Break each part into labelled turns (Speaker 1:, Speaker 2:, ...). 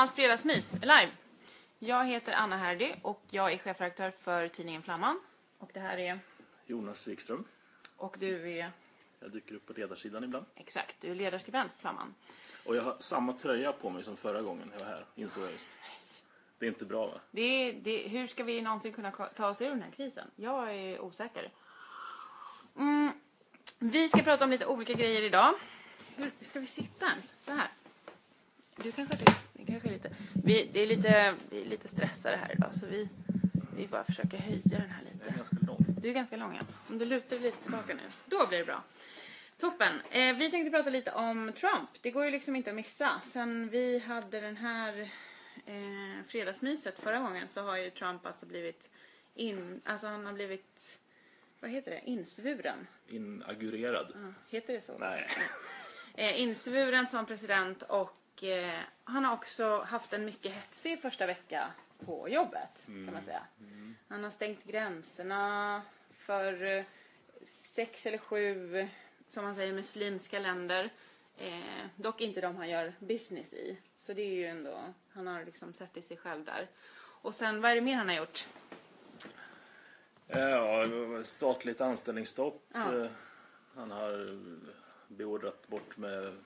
Speaker 1: Flamman, Flammans fredagsmys live. Jag heter Anna Herdy och jag är chefredaktör för tidningen Flamman. Och det här är,
Speaker 2: Jonas Wikström.
Speaker 1: och du är,
Speaker 2: Jag dyker upp på ledarsidan ibland.
Speaker 1: exakt, du är ledarskribent för Flamman.
Speaker 2: Och jag har samma tröja på mig som förra gången jag var här, insåg jag just. Det är inte bra va?
Speaker 1: Det är, det, hur ska vi någonsin kunna ta oss ur den här krisen? Jag är osäker. Mm, vi ska prata om lite olika grejer idag. Hur ska vi sitta ens? Så här. Du kanske, det kanske är lite... Vi, det är lite, vi är lite stressade här idag så vi, vi bara försöker höja den här
Speaker 2: Det är
Speaker 1: lite.
Speaker 2: ganska lång.
Speaker 1: Du är ganska lång ja. Om du lutar dig lite tillbaka nu, då blir det bra. Toppen. Eh, vi tänkte prata lite om Trump. Det går ju liksom inte att missa. Sen vi hade den här eh, fredagsmyset förra gången så har ju Trump alltså blivit in, alltså han har blivit, vad heter det, insvuren.
Speaker 2: Inauguerad.
Speaker 1: Ja, heter det så?
Speaker 2: Nej.
Speaker 1: Eh, insvuren som president och eh, han har också haft en mycket hetsig första vecka på jobbet kan man säga. Han har stängt gränserna för eh, sex eller sju, som man säger, muslimska länder. Eh, dock inte de han gör business i. Så det är ju ändå, han har liksom sett i sig själv där. Och sen, vad är det mer han har gjort?
Speaker 2: Eh, Ja, statligt anställningsstopp.
Speaker 1: Ja.
Speaker 2: Han har beordrat bort med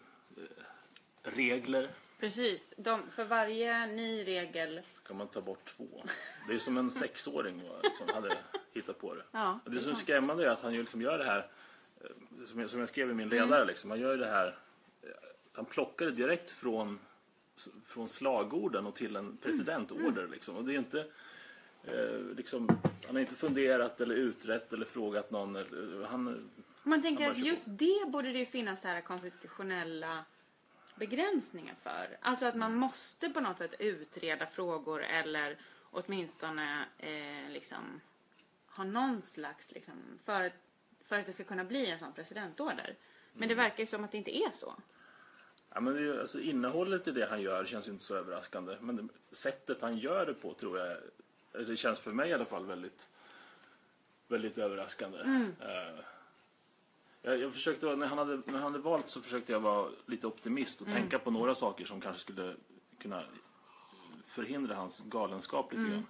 Speaker 2: regler.
Speaker 1: Precis, de, för varje ny regel
Speaker 2: Ska man ta bort två. Det är som en sexåring som hade hittat på det.
Speaker 1: Ja,
Speaker 2: det som är skrämmande är att han ju liksom gör det här, eh, som jag, som jag skrev i min ledare, liksom, han gör det här, eh, han plockar det direkt från, från slagorden och till en presidentorder. Liksom. Och det är inte, eh, liksom, han har inte funderat eller utrett eller frågat någon. eller- Han,
Speaker 1: Man tänker att just det borde det finnas så här konstitutionella begränsningar för. Alltså att man måste på något sätt utreda frågor eller åtminstone eh, liksom ha någon slags liksom, för, för att det ska kunna bli en sån presidentorder. Men det verkar ju som att det inte är så.
Speaker 2: ja, men det alltså, innehållet i det han gör känns ju inte så överraskande. Men det, sättet han gör det på tror jag, det känns för mig i alla fall väldigt, väldigt överraskande. Eh, Jag, jag försökte, när, han hade, när han hade valt så försökte jag vara lite optimist och tänka på några saker som kanske skulle kunna förhindra hans galenskap lite grann.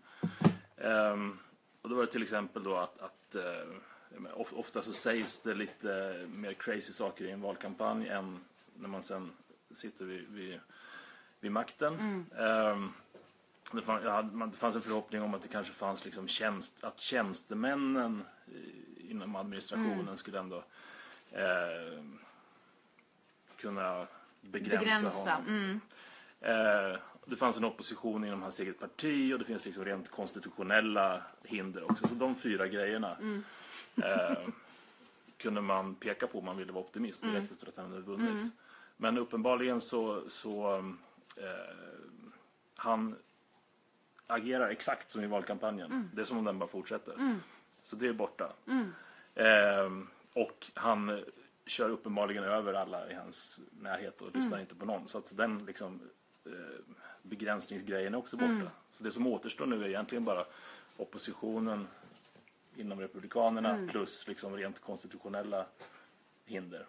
Speaker 2: Ehm, och då var det till exempel då att, att eh, of, ofta så sägs det lite mer crazy saker i en valkampanj än när man sen sitter vid, vid, vid makten. Ehm, det, fann, jag hade, man, det fanns en förhoppning om att det kanske fanns liksom tjänst, att tjänstemännen eh, inom administrationen skulle ändå eh, kunna begränsa,
Speaker 1: Begränsa.
Speaker 2: honom.
Speaker 1: Mm.
Speaker 2: Eh, det fanns en opposition inom hans eget parti och det finns liksom rent konstitutionella hinder också. Så de fyra grejerna eh, kunde man peka på om man ville vara optimist direkt efter att han hade vunnit. Men uppenbarligen så, så eh, han agerar exakt som i valkampanjen. Det är som om den bara fortsätter. Så det är borta. Eh, och han eh, kör uppenbarligen över alla i hans närhet och lyssnar inte på någon. Så att den liksom, eh, begränsningsgrejen är också borta. Så det som återstår nu är egentligen bara oppositionen inom Republikanerna plus liksom rent konstitutionella hinder.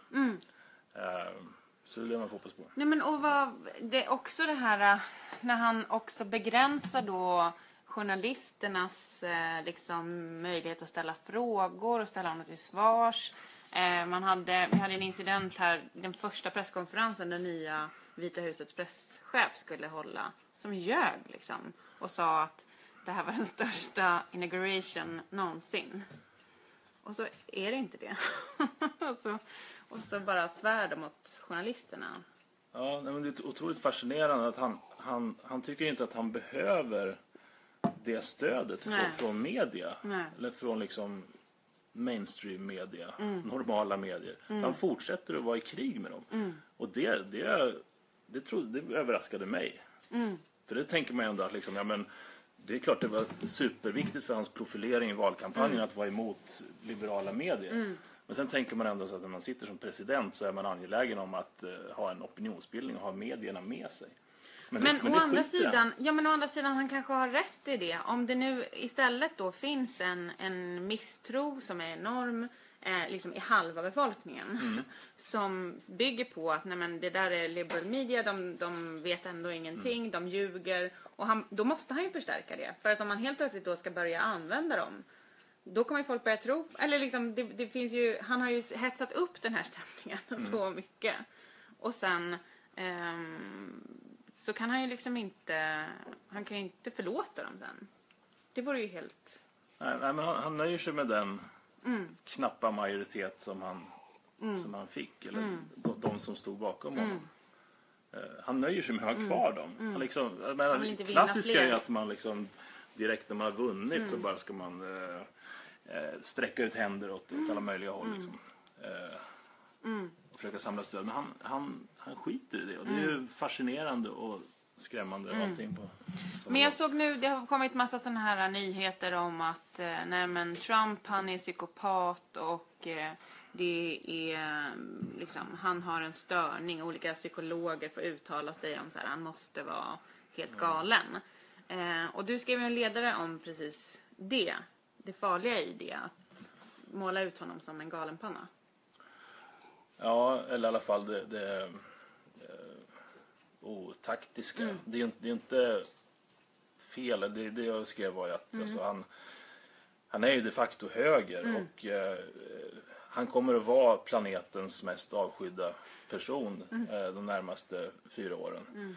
Speaker 2: Eh, så det är det man får hoppas på.
Speaker 1: Nej men och vad, det är också det här äh, när han också begränsar då journalisternas eh, liksom möjlighet att ställa frågor och ställa honom till svars. Eh, man hade, vi hade en incident här, den första presskonferensen den nya Vita husets presschef skulle hålla, som ljög liksom och sa att det här var den största inauguration någonsin. Och så är det inte det. och, så, och så bara svär de mot journalisterna.
Speaker 2: Ja, men det är otroligt fascinerande att han, han, han tycker inte att han behöver det stödet från, från media.
Speaker 1: Nej.
Speaker 2: Eller från liksom mainstream media, normala medier. Han fortsätter att vara i krig med dem. Och det, det, det, trodde, det överraskade mig. För det tänker man ändå att liksom, ja, men, det är klart det var superviktigt för hans profilering i valkampanjen att vara emot liberala medier. Men sen tänker man ändå så att när man sitter som president så är man angelägen om att eh, ha en opinionsbildning och ha medierna med sig.
Speaker 1: Men,
Speaker 2: det
Speaker 1: å
Speaker 2: skiter
Speaker 1: andra sidan, ja men å andra sidan han kanske har rätt i det. Om det nu istället då finns en, en misstro som är enorm, eh, liksom i halva befolkningen.
Speaker 2: Mm.
Speaker 1: Som bygger på att nej men, det där är liberal media, de, de vet ändå ingenting,
Speaker 2: Mm.
Speaker 1: de ljuger. Och han, då måste han ju förstärka det. För att om man helt plötsligt då ska börja använda dem då kommer ju folk börja tro, eller liksom det, det finns ju, han har ju hetsat upp den här stämningen
Speaker 2: Mm.
Speaker 1: så mycket. Och sen ehm, så kan han ju liksom inte, han kan ju inte förlåta dem sen. Det vore ju helt,
Speaker 2: Nej, nej, men han, han nöjer sig med den
Speaker 1: Mm.
Speaker 2: knappa majoritet som han, som han fick. Eller
Speaker 1: Mm.
Speaker 2: de, som stod bakom honom. Eh, han nöjer sig med att ha kvar dem. Han liksom, jag
Speaker 1: Mm. Han
Speaker 2: menar,
Speaker 1: vinna
Speaker 2: klassiska är att man liksom direkt när man har vunnit
Speaker 1: Mm.
Speaker 2: så bara ska man eh, sträcka ut händer åt, åt alla möjliga håll.
Speaker 1: Mm.
Speaker 2: Liksom. Och försöka samla stöd. Men han, han, han skiter i det. Och det är ju fascinerande och skrämmande allting på
Speaker 1: Men jag såg nu, det har kommit massa sådana här nyheter om att eh, nej men Trump han är psykopat och eh, det är mm, liksom, han har en störning. Olika psykologer får uttala sig om så här, han måste vara helt galen. Eh, och du skrev en ledare om precis det. Det farliga i det, att måla ut honom som en galenpanna.
Speaker 2: Ja, eller i alla fall det, det otaktiska.
Speaker 1: Mm.
Speaker 2: Det, är, ju inte- det är inte fel. Det, det jag skrev var ju att
Speaker 1: Mm.
Speaker 2: alltså, han, han är ju de facto höger
Speaker 1: Mm.
Speaker 2: och eh, han kommer att vara planetens mest avskydda person
Speaker 1: Mm.
Speaker 2: eh, de närmaste fyra åren.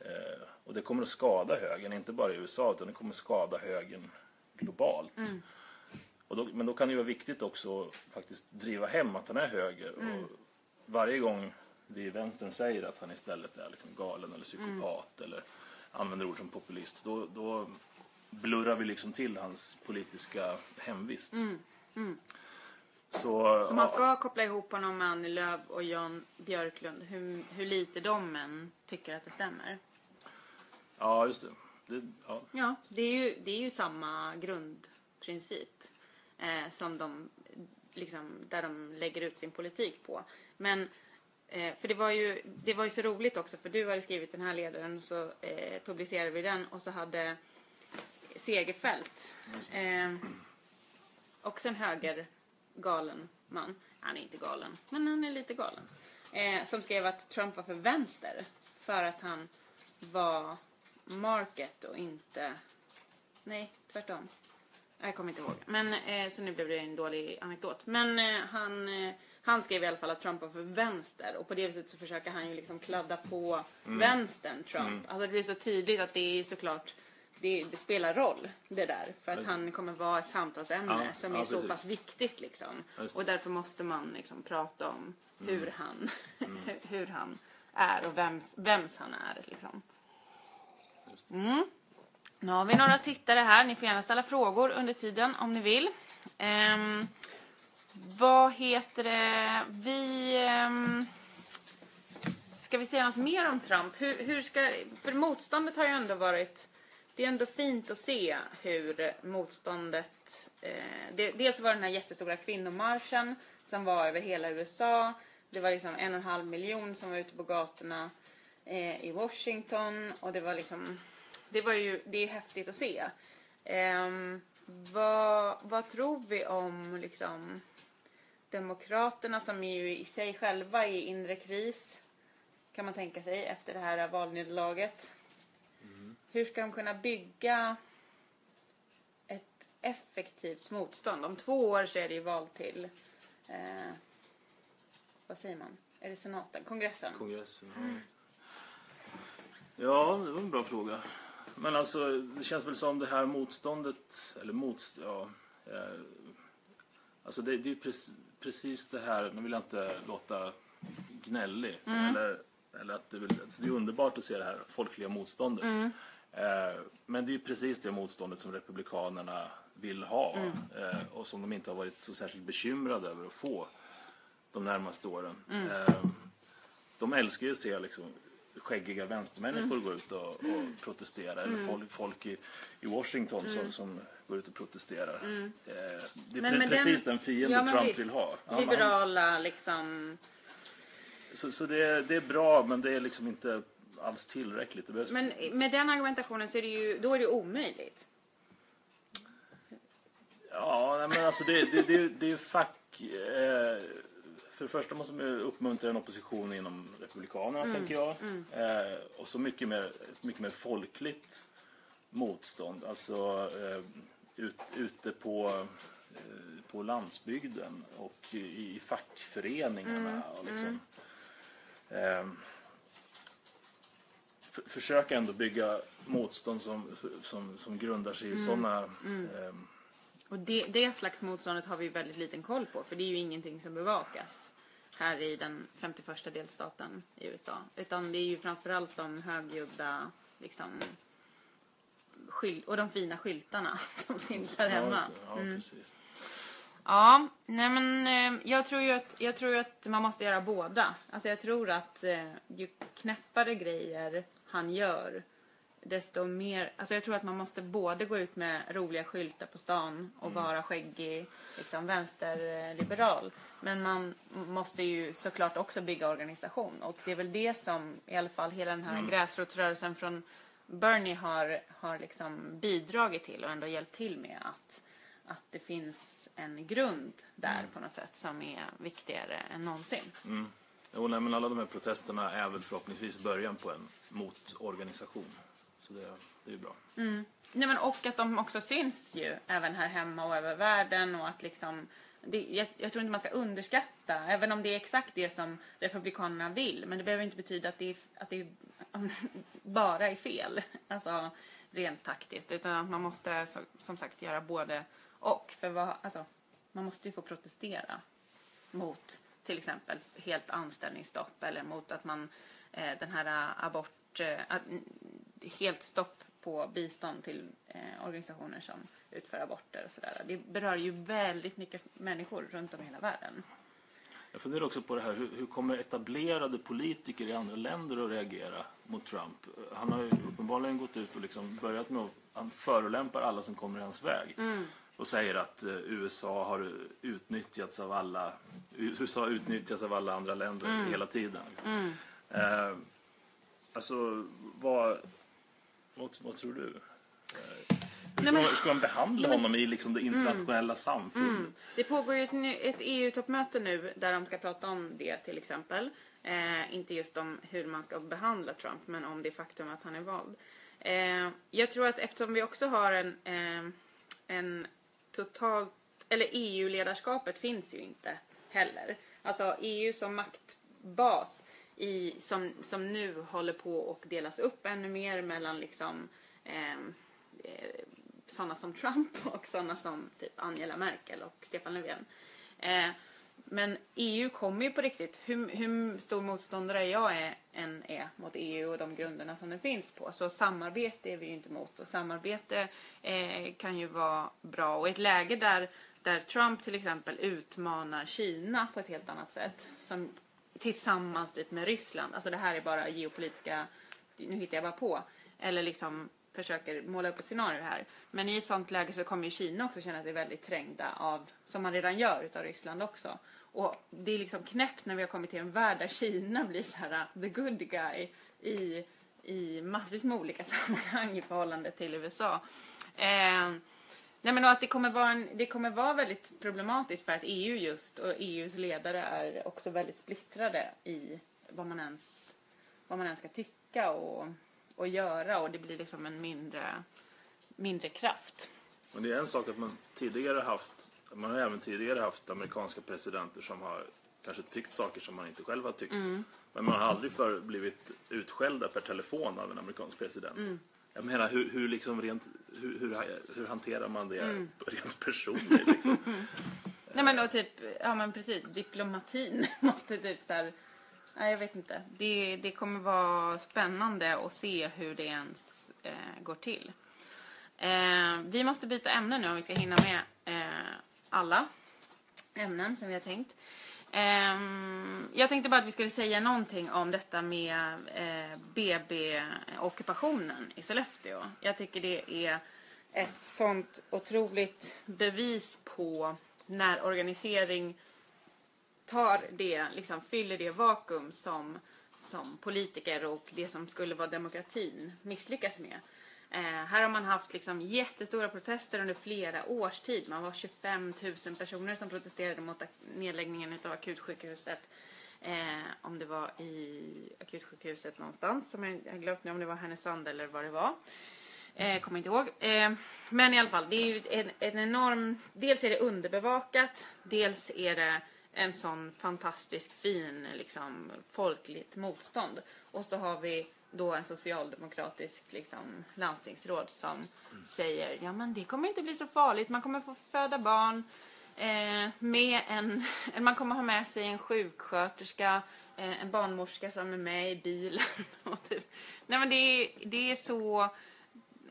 Speaker 2: Eh, och det kommer att skada högern, inte bara i USA utan det kommer att skada högern globalt.
Speaker 1: Mm.
Speaker 2: Då, men då kan det ju vara viktigt också att faktiskt driva hem att han är höger.
Speaker 1: Mm.
Speaker 2: Och varje gång vi i vänstern säger att han istället är liksom galen eller psykopat
Speaker 1: Mm.
Speaker 2: eller använder ord som populist, då, då blurrar vi liksom till hans politiska hemvist. Så,
Speaker 1: Mm. Så man
Speaker 2: ja,
Speaker 1: ska koppla ihop honom med Annie Lööf och Jan Björklund, hur, hur lite de än tycker att det stämmer.
Speaker 2: ja, just det. det ja.
Speaker 1: Ja, det är ju, det är ju samma grundprincip eh, som de, liksom, där de lägger ut sin politik på. Men, eh, för det var, ju, det var ju så roligt också, för du hade skrivit den här ledaren och så eh, publicerade vi den och så hade Segerfält, eh, också en högergalen man, han är inte galen, men han är lite galen, eh, som skrev att Trump var för vänster för att han var market och inte... Nej, tvärtom. Jag kommer inte ihåg. Men, eh, så nu blev det en dålig anekdot. Men eh, han, eh, han skrev i alla fall att Trump var för vänster och på det viset så försöker han ju liksom kladda på vänstern Trump. Alltså det blir så tydligt att det är såklart det, det spelar roll det där. För att han kommer vara ett samtalsämne
Speaker 2: Ja,
Speaker 1: som är
Speaker 2: ja,
Speaker 1: så pass viktigt liksom. Och därför måste man liksom prata om hur han, hur han är och vems, vems han är liksom. Mm. Nu har vi några tittare här. Ni får gärna ställa frågor under tiden om ni vill. Ehm, vad heter det? Vi... Um, ska vi säga något mer om Trump? Hur, hur ska, för motståndet har ju ändå varit... Det är ändå fint att se hur motståndet... Eh, det, dels var det den här jättestora kvinnomarschen som var över hela USA. Det var liksom en och en halv miljon som var ute på gatorna eh, i Washington. Och det var liksom... Det var ju det är häftigt att se. Eh, vad, vad tror vi om liksom Demokraterna som är ju i sig själva är i inre kris kan man tänka sig efter det här valnederlaget. Hur ska de kunna bygga ett effektivt motstånd? Om två år så är det ju val till eh, vad säger man? Är det senaten? Kongressen?
Speaker 2: Kongressen. Ja, det var en bra fråga. Men alltså, det känns väl som det här motståndet, eller motst... Ja, eh, alltså det, det är precis, precis det här, nu vill jag inte låta gnällig, eller, eller att det, vill, alltså det är underbart att se det här folkliga motståndet. Eh, men det är precis det motståndet som Republikanerna vill ha eh, och som de inte har varit så särskilt bekymrade över att få de närmaste åren. Eh, de älskar ju att se liksom, skäggiga vänstermänniskor
Speaker 1: Mm.
Speaker 2: gå ut och, och protestera. Eller folk, folk i, i Washington som, som går ut och protesterar. Eh, det är
Speaker 1: Mm. Men
Speaker 2: pre- precis
Speaker 1: den-
Speaker 2: den, fiende
Speaker 1: Ja,
Speaker 2: Trump
Speaker 1: visst.
Speaker 2: vill ha. Ja, men han-
Speaker 1: Liberala liksom...
Speaker 2: så så det, är- det är bra, men det är liksom inte alls tillräckligt. Det behövs,
Speaker 1: Men med den argumentationen så är det ju, då är det omöjligt.
Speaker 2: Ja, men alltså det, det, det, det är ju fack... eh, för det första måste man uppmuntra en opposition inom Republikanerna,
Speaker 1: Mm,
Speaker 2: tänker jag. Eh, och så mycket mer, mycket mer folkligt motstånd. Alltså eh, ut, ute på, eh, på landsbygden och i, i fackföreningarna.
Speaker 1: Mm,
Speaker 2: Och liksom, eh, f- försöka ändå bygga motstånd som, som, som grundar sig i
Speaker 1: Mm,
Speaker 2: sådana eh,
Speaker 1: Och det, det slags motståndet har vi väldigt liten koll på för det är ju ingenting som bevakas här i den 51 delstaten i USA. Utan det är ju framförallt de högljudda liksom, skyl- och de fina skyltarna som syns här hemma.
Speaker 2: Ja, ja,
Speaker 1: nej men eh, jag tror ju att, jag tror att man måste göra båda. Alltså jag tror att eh, ju knäppare grejer han gör desto mer, alltså jag tror att man måste både gå ut med roliga skyltar på stan och vara skäggig, liksom vänsterliberal. Men man måste ju såklart också bygga organisation och det är väl det som i alla fall hela den här gräsrotsrörelsen från Bernie har, har liksom bidragit till och ändå hjälpt till med att, att det finns en grund där på något sätt som är viktigare än någonsin.
Speaker 2: Jo, nej, men alla de här protesterna är väl förhoppningsvis början på en motorganisation. Så det, det är ju bra. Mm.
Speaker 1: Nej, men och att de också syns ju även här hemma och över världen och att liksom det, jag, jag tror inte man ska underskatta, även om det är exakt det som Republikanerna vill, men det behöver inte betyda att det, är, att det är, bara är fel, alltså rent taktiskt, utan att man måste som sagt göra både och. För vad, alltså, man måste ju få protestera mot till exempel helt anställningsstopp eller mot att man eh, den här abort, eh, att, helt stopp på bistånd till eh, organisationer som utför aborter och sådär. Det berör ju väldigt mycket människor runt om i hela världen.
Speaker 2: Jag funderar också på det här, hur, hur kommer etablerade politiker i andra länder att reagera mot Trump? Han har ju uppenbarligen gått ut och liksom börjat med att han förolämpar alla som kommer i hans väg. Och säger att eh, USA har utnyttjats av alla USA utnyttjas av alla andra länder hela tiden. Eh, alltså, vad, vad, vad tror du? Hur ska,
Speaker 1: men-
Speaker 2: man, ska man behandla honom i liksom det internationella samfundet?
Speaker 1: Det pågår ju ett, ett EU-toppmöte nu där de ska prata om det till exempel. Eh, inte just om hur man ska behandla Trump men om det faktum att han är vald. Eh, jag tror att eftersom vi också har en, eh, en totalt, eller EU-ledarskapet finns ju inte heller. Alltså EU som maktbas i, som, som nu håller på att delas upp ännu mer mellan liksom ehm, eh, sådana som Trump och sådana som typ Angela Merkel och Stefan Löfven. Eh, men EU kommer ju på riktigt, hur, hur stor motståndare jag är, än är mot EU och de grunderna som den finns på. Så samarbete är vi ju inte emot och samarbete eh, kan ju vara bra. Och i ett läge där, där Trump till exempel utmanar Kina på ett helt annat sätt, som tillsammans typ med Ryssland, alltså det här är bara geopolitiska, nu hittar jag bara på, eller liksom försöker måla upp ett scenario här. Men i ett sånt läge så kommer ju Kina också känna sig väldigt trängda av, som man redan gör, utav Ryssland också. Och det är liksom knäppt när vi har kommit till en värld där Kina blir så här uh, the good guy i, i massvis med olika sammanhang i förhållande till USA. Eh, nej men att det kommer, vara en, det kommer vara väldigt problematiskt för att EU just och EUs ledare är också väldigt splittrade i vad man ens, vad man ens ska tycka och, och göra och det blir liksom en mindre, mindre kraft.
Speaker 2: Men det är en sak att man tidigare haft, man har även tidigare haft amerikanska presidenter som har kanske tyckt saker som man inte själv har tyckt. Men man har aldrig förr blivit utskällda per telefon av en amerikansk president. Jag menar, hur, hur, liksom rent, hur, hur, hur hanterar man det rent personligt? Liksom?
Speaker 1: Nej men och typ, ja men precis, diplomatin måste typ så här, nej jag vet inte. Det, det kommer vara spännande att se hur det ens eh, går till. Eh, vi måste byta ämne nu om vi ska hinna med eh, alla ämnen som vi har tänkt. Jag tänkte bara att vi skulle säga någonting om detta med eh, BB-ockupationen i Sollefteå. Jag tycker det är ett sånt otroligt bevis på när organisering tar det, liksom fyller det vakuum som, som politiker och det som skulle vara demokratin misslyckas med. Eh, här har man haft liksom jättestora protester under flera års tid. Man var 25 000 personer som protesterade mot nedläggningen av akutsjukhuset. Eh, om det var i akutsjukhuset någonstans, som jag har glömt nu om det var Härnösand eller vad det var. Eh, kommer inte ihåg. Eh, men i alla fall, det är ju en, en enorm... Dels är det underbevakat, dels är det en sån fantastisk fin liksom, folkligt motstånd. Och så har vi då en socialdemokratisk liksom, landstingsråd som säger ja men det kommer inte bli så farligt, man kommer få föda barn Eh, med en, man kommer ha med sig en sjuksköterska, eh, en barnmorska som är med i bilen. och typ. Nej men det är, det är så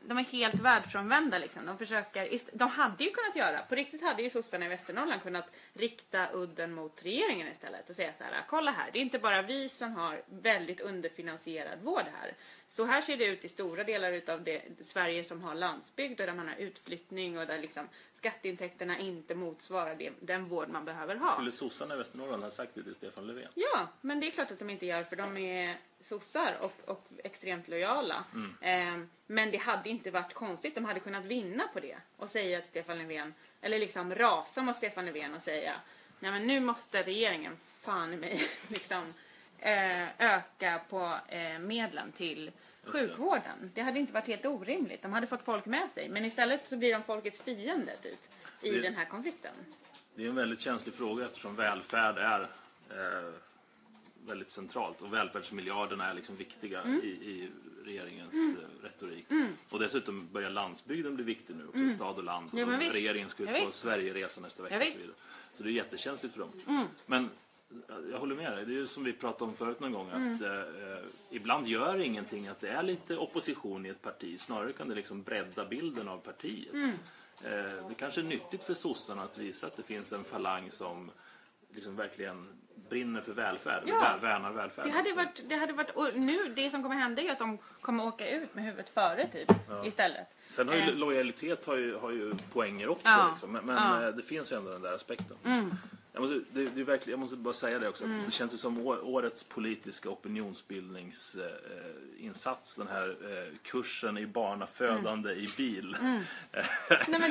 Speaker 1: de är helt världsfrånvända liksom. De försöker, de hade ju kunnat göra, på riktigt hade ju sossarna i Västernorrland kunnat rikta udden mot regeringen istället och säga så här, kolla här, det är inte bara vi som har väldigt underfinansierad vård här. Så här ser det ut i stora delar utav det, Sverige som har landsbygd och där man har utflyttning och där liksom skatteintäkterna inte motsvarar det, den vård man behöver ha.
Speaker 2: Skulle sossarna i Västernorrland ha sagt det till Stefan Löfven?
Speaker 1: Ja, men det är klart att de inte gör för de är sossar och, och extremt lojala. Eh, men det hade inte varit konstigt. De hade kunnat vinna på det och säga till Stefan Löfven, eller liksom rasa mot Stefan Löfven och säga Nej men nu måste regeringen fan i mig liksom öka på eh, medlen till sjukvården. Det hade inte varit helt orimligt. De hade fått folk med sig. Men istället så blir de folkets fiende typ i
Speaker 2: Det-
Speaker 1: den här konflikten.
Speaker 2: Det är en väldigt känslig fråga eftersom välfärd är eh, väldigt centralt och välfärdsmiljarderna är liksom viktiga
Speaker 1: Mm.
Speaker 2: i, i regeringens eh, retorik. Och dessutom börjar landsbygden bli viktig nu också, stad och land.
Speaker 1: Men
Speaker 2: och regeringen ska ut på. Sverigeresa nästa vecka så vidare. Så det är jättekänsligt för dem.
Speaker 1: Mm.
Speaker 2: Men eh, jag håller med dig, det är ju som vi pratade om förut någon gång
Speaker 1: Mm.
Speaker 2: att eh, ibland gör det ingenting att det är lite opposition i ett parti. Snarare kan det liksom bredda bilden av partiet.
Speaker 1: Mm.
Speaker 2: Eh, det kanske är nyttigt för sossarna att visa att det finns en falang som liksom verkligen brinner för välfärd,
Speaker 1: Ja.
Speaker 2: vä- värnar välfärd.
Speaker 1: Det hade varit, det hade varit, och nu det som kommer hända är att de kommer åka ut med huvudet före typ istället.
Speaker 2: Sen har ju
Speaker 1: Eh.
Speaker 2: lojalitet har ju, har ju poänger också.
Speaker 1: Ja.
Speaker 2: Liksom. Men, men
Speaker 1: Ja. Mm.
Speaker 2: eh, det finns ju ändå den där aspekten. Jag, måste, det, det är verkligen, jag måste bara säga det också. att Det känns ju som årets politiska opinionsbildningsinsats. den här eh, kursen i barnafödande i bil.
Speaker 1: Mm. Nej,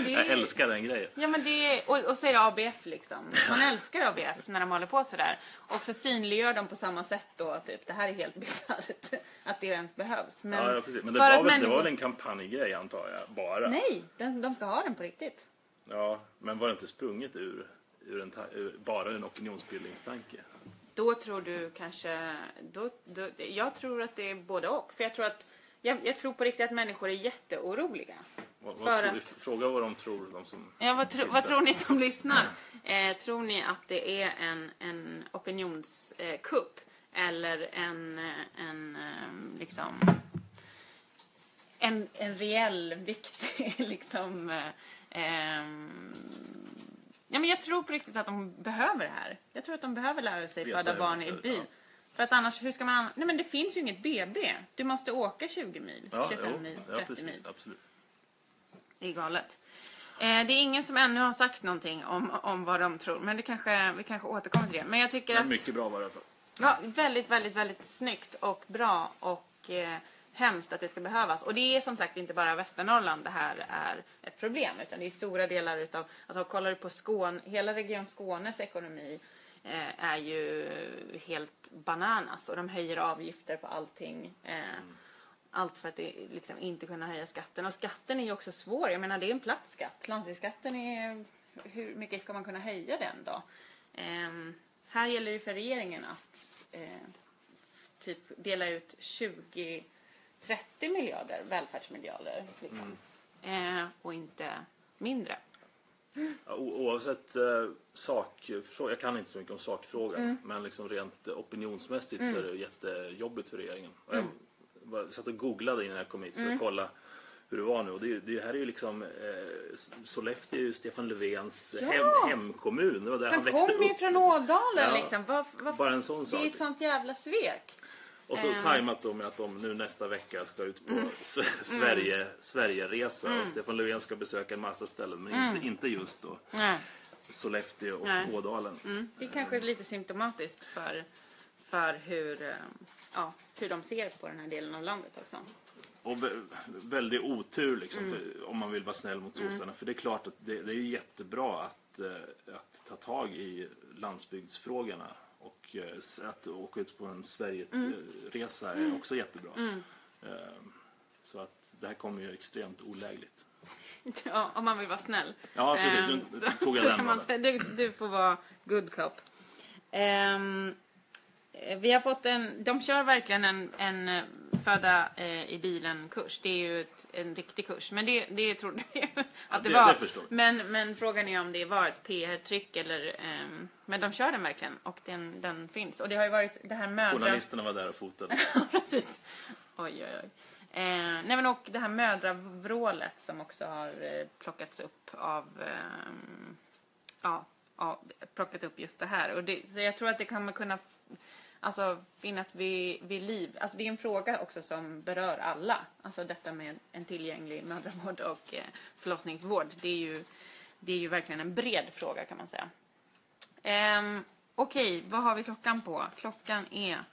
Speaker 1: det
Speaker 2: jag
Speaker 1: är-
Speaker 2: älskar den grejen.
Speaker 1: Ja men det är, och, och så är det ABF liksom. Man älskar ABF när de håller på sådär. Och så synliggör de på samma sätt då, typ det här är helt bisarrt att det ens behövs. Men,
Speaker 2: Ja, ja, precis. Men det var, väl, det
Speaker 1: människor-
Speaker 2: var väl en kampanjgrej antar jag, bara.
Speaker 1: Nej, den, de ska ha den på riktigt.
Speaker 2: Ja, men var det inte sprunget ur, ur, en, ur bara en opinionsbildningstanke?
Speaker 1: Då tror du kanske... Då, då, jag tror att det är både och. För jag tror att jag, jag tror på riktigt att människor är jätteoroliga.
Speaker 2: Vad,
Speaker 1: För
Speaker 2: vad tror,
Speaker 1: att-
Speaker 2: Fråga vad de tror, de som...
Speaker 1: Ja, vad, tro, vad tror ni som lyssnar? Eh, tror ni att det är en, en opinionskupp eh, eller en, eh, en eh, liksom en, en reell, viktig liksom eh, Ja, men jag tror på riktigt att de behöver det här. Jag tror att de behöver lära sig
Speaker 2: Veta
Speaker 1: föda barn i bil.
Speaker 2: ja.
Speaker 1: För att annars, hur ska man... Nej men det finns ju inget BB. Du måste åka 20 mil,
Speaker 2: Ja,
Speaker 1: 25
Speaker 2: jo,
Speaker 1: mil,
Speaker 2: ja,
Speaker 1: 30
Speaker 2: precis,
Speaker 1: mil.
Speaker 2: absolut.
Speaker 1: Det är galet. Eh, det är ingen som ännu har sagt någonting om, om vad de tror. Men det kanske, vi kanske återkommer till det. Men jag tycker
Speaker 2: Men
Speaker 1: att...
Speaker 2: mycket bra var det fall.
Speaker 1: Ja, väldigt, väldigt, väldigt snyggt och bra och eh, hemskt att det ska behövas. Och det är som sagt inte bara Västernorrland det här är ett problem utan det är stora delar utav, alltså kollar du på Skåne, hela Region Skånes ekonomi eh, är ju helt bananas och de höjer avgifter på allting. Eh, Allt för att det, liksom, inte kunna höja skatten. Och skatten är ju också svår. Jag menar det är en platt skatt. Landstingsskatten är... Hur mycket ska man kunna höja den då? Eh, här gäller det för regeringen att eh, typ dela ut 20 20-30 miljarder välfärdsmiljarder. Liksom. Eh, och inte mindre.
Speaker 2: Ja, oavsett eh, sakfråga, jag kan inte så mycket om sakfrågan,
Speaker 1: Mm.
Speaker 2: men liksom rent opinionsmässigt så är det jättejobbigt för regeringen. Och
Speaker 1: Mm.
Speaker 2: Jag bara satt och googlade innan jag kom hit för att kolla hur det var nu. Och det, det här är ju liksom, eh, Sollefteå är ju Stefan Löfvens
Speaker 1: Ja.
Speaker 2: hem, hemkommun. Det var där han,
Speaker 1: Han
Speaker 2: växte
Speaker 1: kommer ju
Speaker 2: upp.
Speaker 1: från
Speaker 2: liksom.
Speaker 1: Ådalen
Speaker 2: Ja.
Speaker 1: liksom. Vad, vad,
Speaker 2: Bara en sån
Speaker 1: det
Speaker 2: sak.
Speaker 1: är ett sånt jävla svek.
Speaker 2: Och så
Speaker 1: Eh.
Speaker 2: tajmat då med att de nu nästa vecka ska ut
Speaker 1: Mm.
Speaker 2: på S- Sverige, Sverigeresa och Stefan Löfven ska besöka en massa ställen men
Speaker 1: Mm.
Speaker 2: inte, inte just då
Speaker 1: Nej.
Speaker 2: Sollefteå och
Speaker 1: Nej.
Speaker 2: Ådalen.
Speaker 1: Mm. Det är kanske är lite symptomatiskt för, för hur, eh, ja, hur de ser på den här delen av landet också.
Speaker 2: och vä- väldigt otur liksom, för, om man vill vara snäll mot sossarna. För det är klart att det, det är jättebra att, eh, att ta tag i landsbygdsfrågorna. Och eh, att åka ut på en Sverigeresa är också jättebra. Eh, så att det här kommer ju extremt olägligt.
Speaker 1: Ja, om man vill vara snäll.
Speaker 2: Ja, precis.
Speaker 1: Ehm,
Speaker 2: Nu
Speaker 1: så-
Speaker 2: tog jag
Speaker 1: så
Speaker 2: den
Speaker 1: man du, du får vara good cop. Ehm, eh, vi har fått en, de kör verkligen en, en eh, föda eh, i bilen-kurs. Det är ju ett, en riktig kurs. Men det, det trodde vi att det,
Speaker 2: det-
Speaker 1: var.
Speaker 2: det
Speaker 1: men, men frågan är om det var ett PR-trick eller... ehm, men de kör den verkligen och den, den finns. Och det har ju varit det här mödra...
Speaker 2: Journalisterna var där och fotade.
Speaker 1: Precis. Oj, oj, oj. Eh, nej men och det här mödravrålet som också har eh, plockats upp av, ehm, ja, ja, plockat upp just det här. Och jag tror att det kommer kunna alltså, finnas vid, vid liv. Alltså det är en fråga också som berör alla. Alltså detta med en tillgänglig mödravård och eh, förlossningsvård. Det är, ju, det är ju verkligen en bred fråga kan man säga. Ehm, Okej, vad har vi klockan på? Klockan är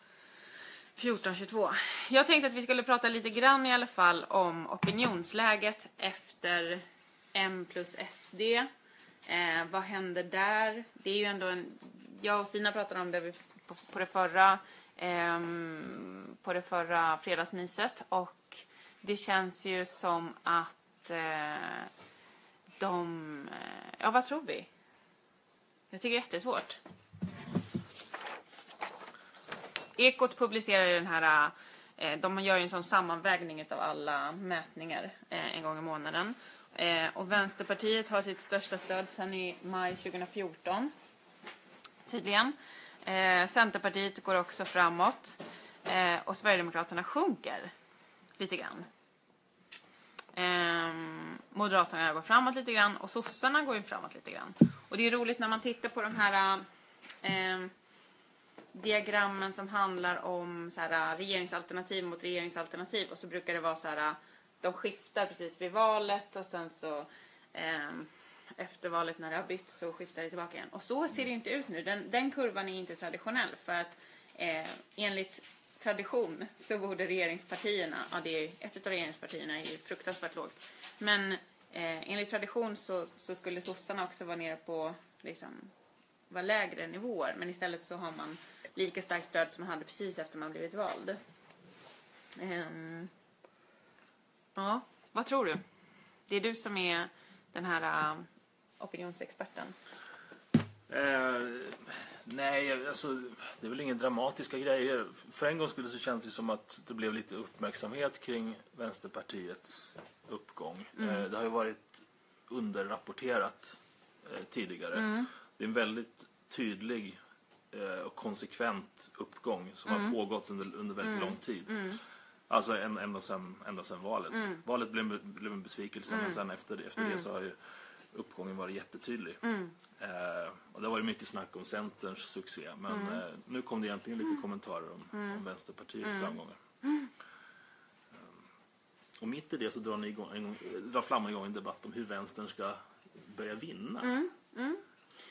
Speaker 1: 14.22. Jag tänkte att vi skulle prata lite grann i alla fall om opinionsläget efter M plus SD. Eh, vad händer där? Det är ju ändå en... Jag och Sina pratade om det på, på det förra eh, på det förra fredagsmyset och det känns ju som att eh, de... Eh, ja, vad tror vi? Jag tycker det är jättesvårt. Ekot publicerar ju den här, eh, de gör ju en sån sammanvägning av alla mätningar eh, en gång i månaden. Eh, och Vänsterpartiet har sitt största stöd sedan i maj 2014. Tydligen. Eh, Centerpartiet går också framåt. Eh, och Sverigedemokraterna sjunker lite grann. Eh, Moderaterna går framåt lite grann och sossarna går ju framåt lite grann. Och det är roligt när man tittar på de här eh, diagrammen som handlar om så här, regeringsalternativ mot regeringsalternativ och så brukar det vara så här de skiftar precis vid valet och sen så ehm, efter valet när det har bytt så skiftar det tillbaka igen. Och så ser det inte ut nu. Den, den kurvan är inte traditionell för att eh, enligt tradition så borde regeringspartierna, ja det är, ett av regeringspartierna är ju fruktansvärt lågt. Men eh, enligt tradition så, så skulle sossarna också vara nere på liksom vara lägre nivåer men istället så har man lika starkt stöd som man hade precis efter man blivit vald. Ehm, ja, vad tror du? Det är du som är den här äh, opinionsexperten.
Speaker 2: Eh, nej, alltså det är väl inga dramatiska grejer. För en gång skulle så känns det som att det blev lite uppmärksamhet kring Vänsterpartiets uppgång. Eh, det har ju varit underrapporterat eh, tidigare. Det är en väldigt tydlig eh, och konsekvent uppgång som har pågått under, under väldigt lång tid. Alltså en, ända, sedan, ända sedan valet. Valet blev, blev en besvikelse men sen efter, efter det så har ju uppgången varit jättetydlig. Eh, och det har varit mycket snack om Centerns succé men eh, nu kom det egentligen lite kommentarer om, om Vänsterpartiets framgångar. Eh, och mitt i det så drar, ni igång, en gång, drar Flamman igång en debatt om hur Vänstern ska börja vinna.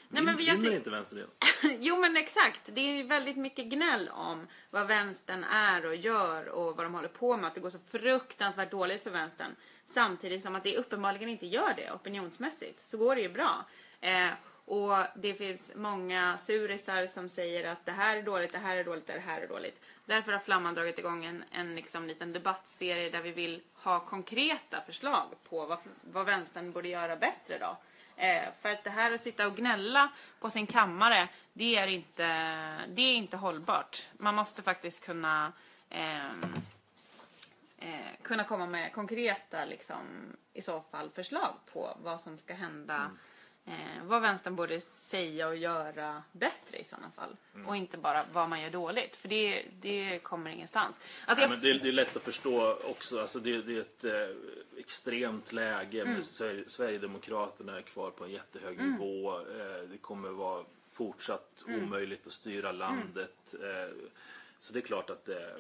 Speaker 1: Nej, men jag ty-
Speaker 2: inte Vänstern det?
Speaker 1: jo men exakt. Det är ju väldigt mycket gnäll om vad vänstern är och gör och vad de håller på med. Att det går så fruktansvärt dåligt för vänstern. Samtidigt som att det uppenbarligen inte gör det opinionsmässigt. Så går det ju bra. Eh, och det finns många surisar som säger att det här är dåligt, det här är dåligt, det här är dåligt. Därför har Flamman dragit igång en, en liksom liten debattserie där vi vill ha konkreta förslag på vad, vad vänstern borde göra bättre då. Eh, för att det här att sitta och gnälla på sin kammare, det är inte, det är inte hållbart. Man måste faktiskt kunna ehm, eh, kunna komma med konkreta liksom, i så fall förslag på vad som ska hända. Eh, vad vänstern borde säga och göra bättre i sådana fall. Och inte bara vad man gör dåligt. För det, det kommer ingenstans. Alltså,
Speaker 2: Ja,
Speaker 1: jag,
Speaker 2: men det, är, det är lätt att förstå också. Alltså det, det är ett eh, extremt läge.
Speaker 1: Mm.
Speaker 2: Med Sver- Sverigedemokraterna är kvar på en jättehög nivå. Eh, det kommer vara fortsatt
Speaker 1: Mm.
Speaker 2: omöjligt att styra landet. Eh, så det är klart att det,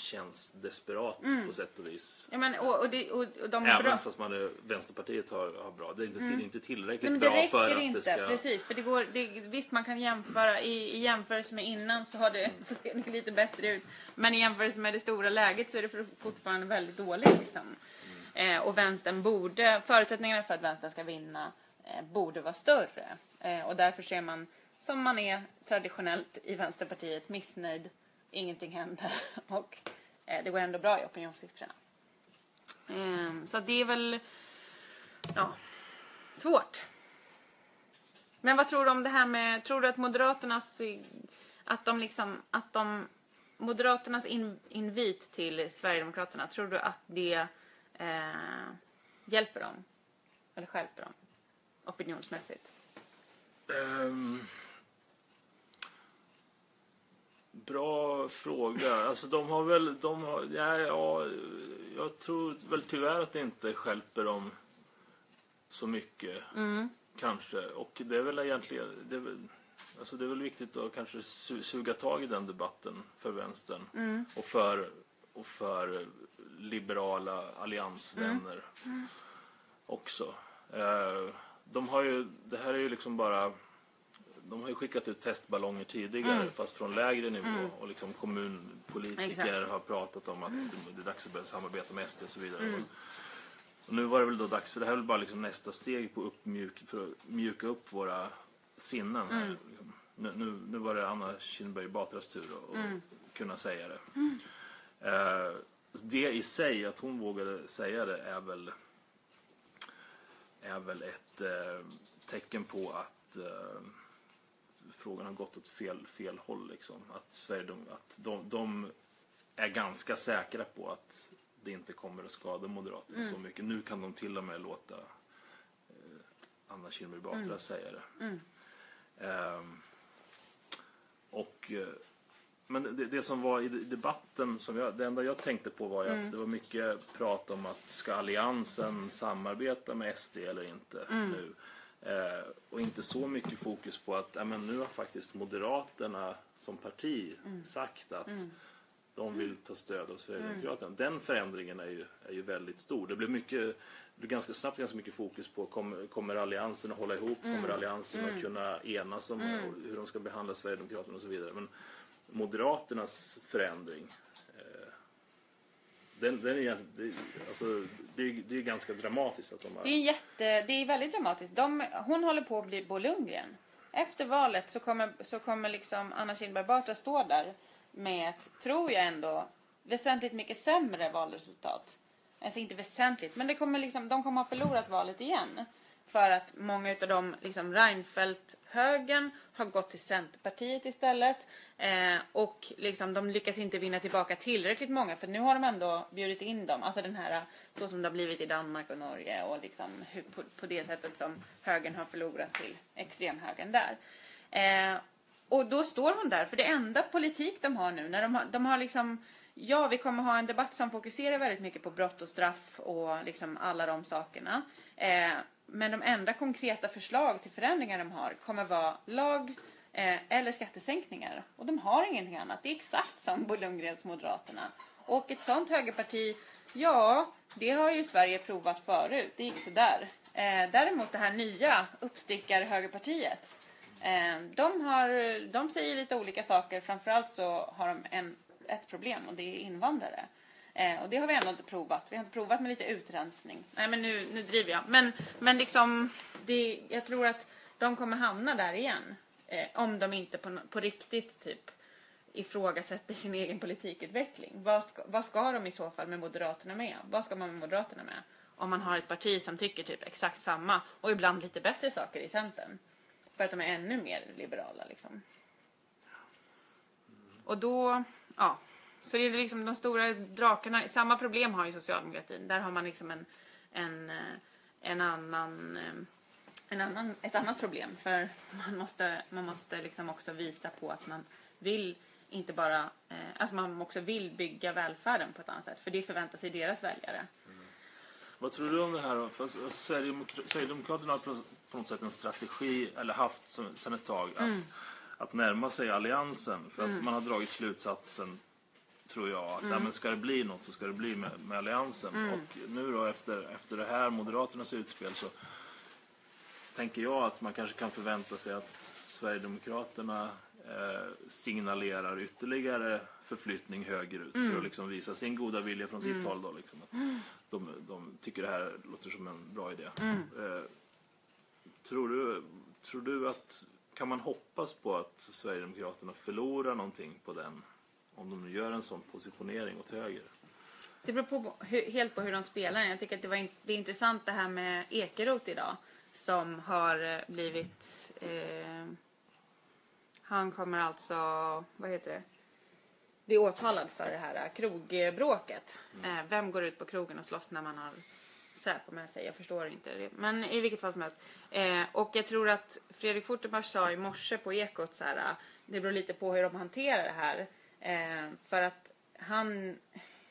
Speaker 2: känns desperat på sätt och vis.
Speaker 1: Ja, men, och, och, det, och, och de
Speaker 2: Även
Speaker 1: bra...
Speaker 2: fast man är, Vänsterpartiet har, har bra. Det är inte, till, inte tillräckligt
Speaker 1: Nej,
Speaker 2: bra för att
Speaker 1: inte,
Speaker 2: det ska...
Speaker 1: precis. För det går, det, visst, man kan jämföra. I, I jämförelse med innan så, har det, så ser det lite bättre ut. Men i jämförelse med det stora läget så är det fortfarande väldigt dåligt. Liksom. Eh, och vänstern borde, förutsättningarna för att vänstern ska vinna eh, borde vara större. Eh, och därför ser man, som man är traditionellt i Vänsterpartiet, missnöjd. Ingenting händer. Och eh, det går ändå bra i opinionssiffrorna. Eh, så det är väl, ja, svårt. Men vad tror du om det här med, tror du att Moderaternas, eh, att de liksom, att de, Moderaternas in, invit till Sverigedemokraterna, tror du att det eh, hjälper dem? Eller stjälper dem? Opinionsmässigt?
Speaker 2: Ehm, bra fråga. Alltså de har väl, de har, ja, ja, jag tror väl tyvärr att det inte skälper dem så mycket. Kanske. Och det är väl egentligen, det är väl, alltså det är väl viktigt att kanske su- suga tag i den debatten för vänstern. Och för, och för liberala alliansvänner också. Eh, de har ju, det här är ju liksom bara de har ju skickat ut testballonger tidigare fast från lägre nivå och liksom kommunpolitiker
Speaker 1: Exakt.
Speaker 2: har pratat om att det är dags att börja samarbeta med SD och så vidare. Och, och nu var det väl då dags för det här är väl bara liksom nästa steg på uppmjuk, för att mjuka upp våra sinnen. Här. Liksom. Nu, nu, nu var det Anna Kinberg Batras tur att att kunna säga det. Eh, det i sig, att hon vågade säga det, är väl är väl ett eh, tecken på att eh, frågan har gått åt fel, fel håll. Liksom. Att, Sverigedem, att de, de är ganska säkra på att det inte kommer att skada Moderaterna så mycket. Nu kan de till och med låta eh, Anna Kinberg Batra säga det. Ehm, och, eh, men det, det som var i debatten, som jag, det enda jag tänkte på var ju att det var mycket prat om att ska Alliansen samarbeta med SD eller inte nu. Eh, och inte så mycket fokus på att ja, men nu har faktiskt Moderaterna som parti sagt att de vill ta stöd av Sverigedemokraterna. Den förändringen är ju, är ju väldigt stor. Det blev mycket det blev ganska snabbt ganska mycket fokus på kommer, kommer alliansen att hålla ihop? Kommer alliansen att kunna enas om hur de ska behandla Sverigedemokraterna och så vidare. Men Moderaternas förändring eh, den, den är, alltså, det, är- det är ganska dramatiskt att de har...
Speaker 1: Det är, jätte, det är väldigt dramatiskt. De, hon håller på att bli Bo Lundgren. Efter valet så kommer, så kommer liksom Anna Kinberg Batra stå där med ett, tror jag ändå, väsentligt mycket sämre valresultat. Alltså inte väsentligt, men det kommer liksom, de kommer ha förlorat valet igen. För att många av dem, liksom Reinfeldt-högern, har gått till Centerpartiet istället. Eh, och liksom, de lyckas inte vinna tillbaka tillräckligt många för nu har de ändå bjudit in dem. Alltså den här, så som det har blivit i Danmark och Norge och liksom hur, på, på det sättet som högern har förlorat till extremhögern där. Eh, och då står hon där, för det enda politik de har nu, när de har, de har liksom Ja, vi kommer ha en debatt som fokuserar väldigt mycket på brott och straff och liksom alla de sakerna. Eh, men de enda konkreta förslag till förändringar de har kommer vara lag eh, eller skattesänkningar. Och de har ingenting annat. Det är exakt som Bo Lundgrens Moderaterna. Och ett sånt högerparti, ja, det har ju Sverige provat förut. Det gick sådär. Eh, däremot det här nya uppstickar-högerpartiet. Eh, de, har, de säger lite olika saker. Framförallt så har de en, ett problem och det är invandrare. Eh, och det har vi ändå inte provat. Vi har inte provat med lite utrensning. Nej men nu, nu driver jag. Men, men liksom, det, jag tror att de kommer hamna där igen. Eh, om de inte på, på riktigt typ ifrågasätter sin egen politikutveckling. Vad ska, vad ska de i så fall med Moderaterna med? Vad ska man med Moderaterna med? Om man har ett parti som tycker typ exakt samma och ibland lite bättre saker i Centern. För att de är ännu mer liberala liksom. Och då, ja. Så det är liksom de stora drakarna. Samma problem har ju socialdemokratin. Där har man liksom en, en, eh, en annan, eh, en annan, ett annat problem. För man måste, man måste liksom också visa på att man vill inte bara, eh, alltså man också vill bygga välfärden på ett annat sätt. För det förväntar sig deras väljare.
Speaker 2: Vad tror du om det här då? För alltså, Sverigedemok- Sverigedemokraterna har på, något sätt en strategi, eller haft sedan ett tag, att, att närma sig alliansen. För att man har dragit slutsatsen tror jag. Att, men ska det bli något så ska det bli med, med Alliansen. Och nu då efter, efter det här Moderaternas utspel så tänker jag att man kanske kan förvänta sig att Sverigedemokraterna eh, signalerar ytterligare förflyttning högerut för att liksom visa sin goda vilja från sitt håll. Då, liksom. Att de, de tycker det här låter som en bra idé. Eh, tror, du, tror du att kan man hoppas på att Sverigedemokraterna förlorar någonting på den om de nu gör en sån positionering åt höger?
Speaker 1: Det beror på, helt på hur de spelar. Jag tycker att det, var det är intressant det här med Ekeroth idag. Som har eh, blivit... Eh, han kommer alltså... Vad heter det? Bli åtalad för det här eh, krogbråket. Eh, vem går ut på krogen och slåss när man har Säpo med sig? Jag förstår inte det. Men i vilket fall som helst. Eh, och jag tror att Fredrik Fortenbach sa i morse på Ekot så här. Ah, det beror lite på hur de hanterar det här. Eh, för att han...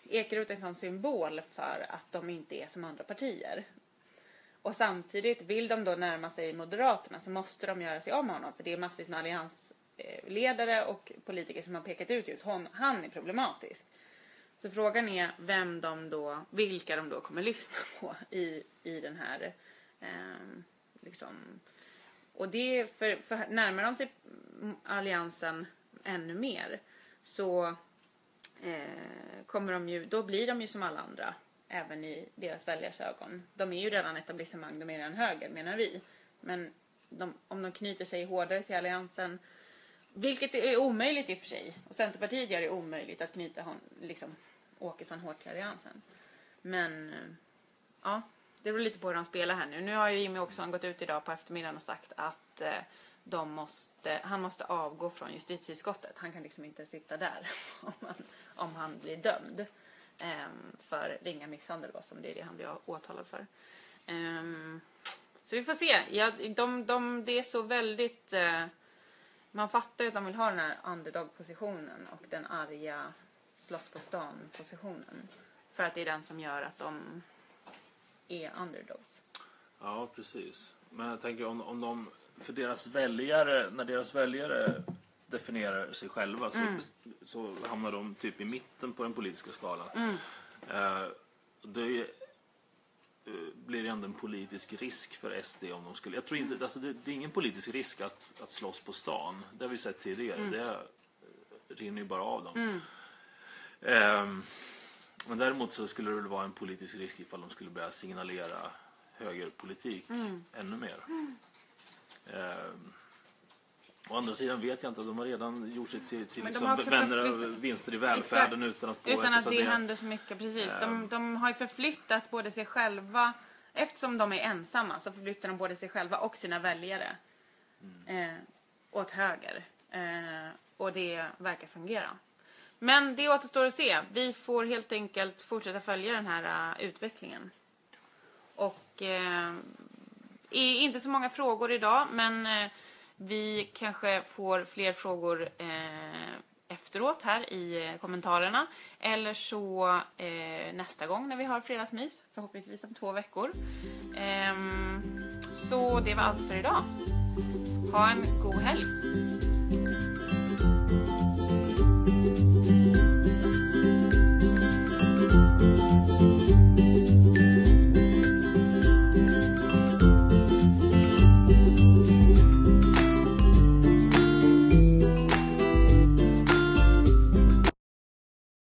Speaker 1: Ekeroth är en sån symbol för att de inte är som andra partier. Och samtidigt, vill de då närma sig Moderaterna så måste de göra sig av med honom. För det är massvis med alliansledare och politiker som har pekat ut just hon, han är problematisk. Så frågan är vem de då, vilka de då kommer lyssna på i, i den här eh, liksom. Och det, för, för närmar de sig alliansen ännu mer så eh, kommer de ju, då blir de ju som alla andra även i deras väljares ögon. De är ju redan etablissemang, de är redan höger menar vi. Men de, om de knyter sig hårdare till alliansen, vilket är omöjligt i och för sig, och Centerpartiet gör det omöjligt att knyta hon, liksom, Åkesson hårt till alliansen. Men eh, ja, det beror lite på hur de spelar här nu. Nu har ju Jimmy Åkesson gått ut idag på eftermiddagen och sagt att eh, de måste, han måste avgå från justitieutskottet. Han kan liksom inte sitta där om han, om han blir dömd eh, för ringa misshandel, då, som det är det han blir åtalad för. Så vi får se. Ja, de, de, det är så väldigt... Man fattar ju att de vill ha den här underdog-positionen och den arga slåss på stan-positionen. För att det är den som gör att de är underdogs.
Speaker 2: Ja, precis. Men jag tänker om, om de, för deras väljare, när deras väljare definierar sig själva så, så hamnar de typ i mitten på den politiska skalan. Eh, det eh, blir det ändå en politisk risk för SD om de skulle... Jag tror inte, alltså det, det är ingen politisk risk att, att slåss på stan. Det har vi sett tidigare. Det eh, rinner ju bara av dem. Ehm, men däremot så skulle det väl vara en politisk risk ifall de skulle börja signalera högerpolitik ännu mer. Ehm, å andra sidan vet jag inte, de har redan gjort sig till, till
Speaker 1: de
Speaker 2: liksom vänner av vinster i välfärden
Speaker 1: Exakt.
Speaker 2: utan att påverkas
Speaker 1: Utan att
Speaker 2: av
Speaker 1: det händer så mycket, precis. De,
Speaker 2: Ehm.
Speaker 1: de har ju förflyttat både sig själva, eftersom de är ensamma så förflyttar de både sig själva och sina väljare
Speaker 2: Mm.
Speaker 1: eh, åt höger. Eh, och det verkar fungera. Men det återstår att se. Vi får helt enkelt fortsätta följa den här äh, utvecklingen. Och eh, inte så många frågor idag, men eh, vi kanske får fler frågor eh, efteråt här i eh, kommentarerna. Eller så eh, nästa gång när vi har fredagsmys, förhoppningsvis om två veckor. Ehm, så det var allt för idag. Ha en god helg!